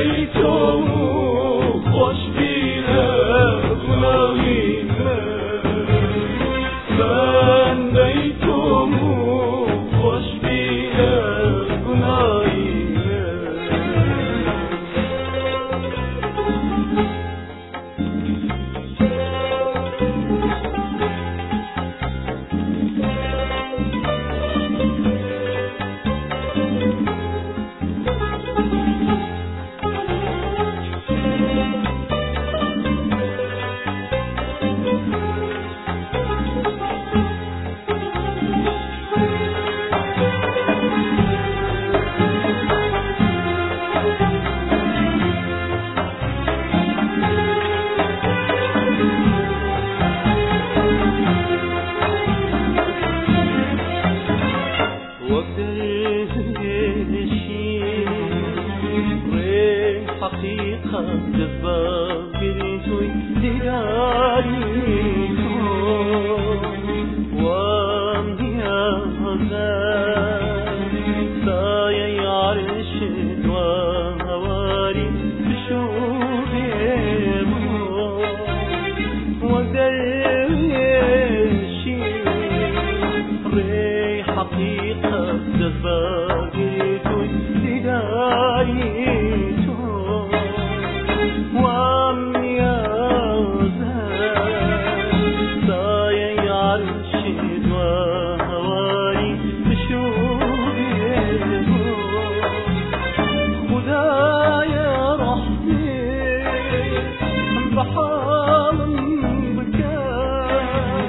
بنديتم خوش بلا گناهیمه بنديتم حقيقة جذبة جذبة داري وام يا سايا عرشي وهواري بشوفي خدايا رحمي بحال بكاء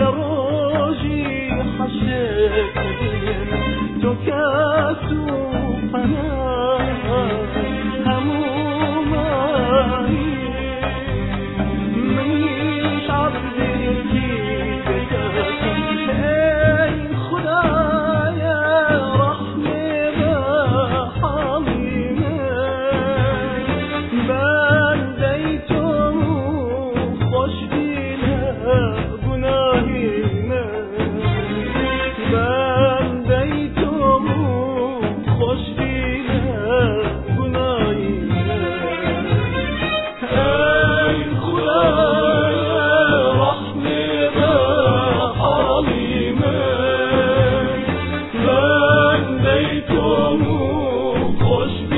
لروجي حشيت que a su Oh, koş